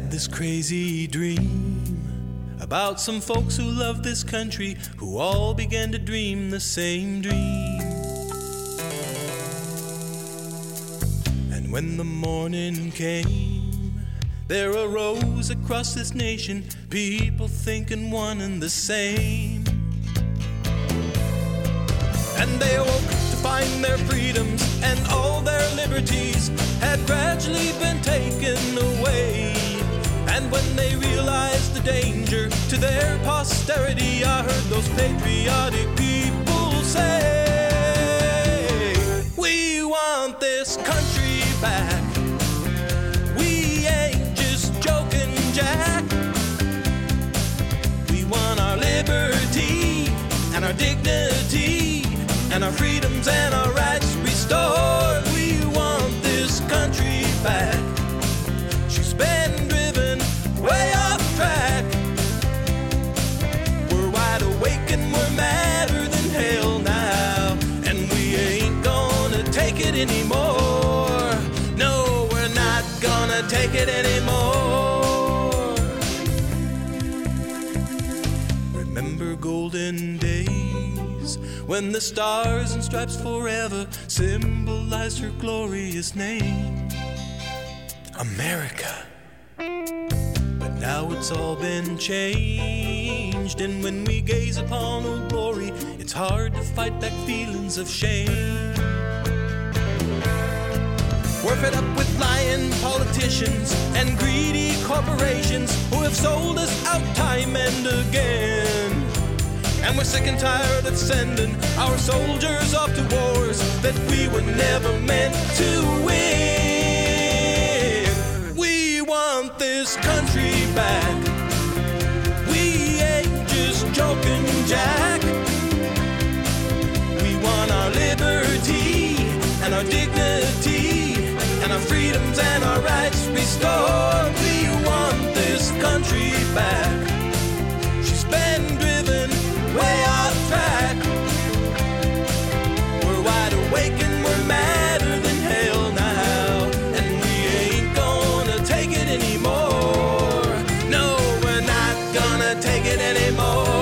had this crazy dream about some folks who love this country who all began to dream the same dream. And when the morning came, there arose across this nation people thinking one and the same. And they awoke to find their freedoms and all their liberties had gradually been the danger to their posterity, I heard those patriotic people say, We want this country back. We ain't just joking, Jack. We want our liberty and our dignity and our freedoms and our rights anymore. No, we're not gonna take it anymore. Remember golden days when the stars and stripes forever symbolized her glorious name, America. But now it's all been changed, and when we gaze upon her glory, it's hard to fight back feelings of shame. We're fed up with lying politicians and greedy corporations who have sold us out time and again. And we're sick and tired of sending our soldiers off to wars that we were never meant to win. We want this country back. We ain't just joking, Jack. We want our liberty and our dignity and our freedoms and our rights restored. We want this country back. She's been driven way off track. We're wide awake and we're madder than hell now. And we ain't gonna take it anymore. No, we're not gonna take it anymore.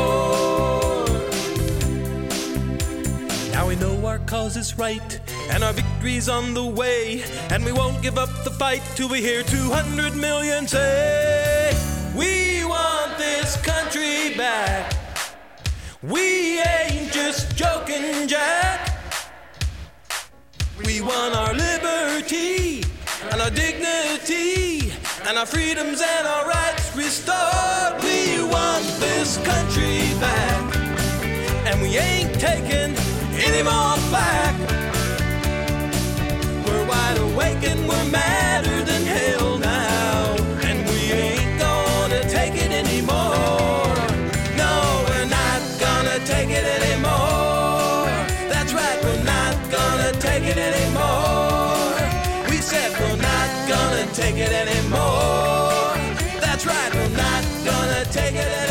Cause is right and our victory's on the way. And we won't give up the fight till we hear 200 million say, We want this country back. We ain't just joking, Jack. We want our liberty and our dignity and our freedoms and our rights restored. We want this country back. And we ain't taking any more. We're wide awake and we're madder than hell now. And we ain't gonna take it anymore. No, we're not gonna take it anymore. That's right, we're not gonna take it anymore. We said we're not gonna take it anymore. That's right, we're not gonna take it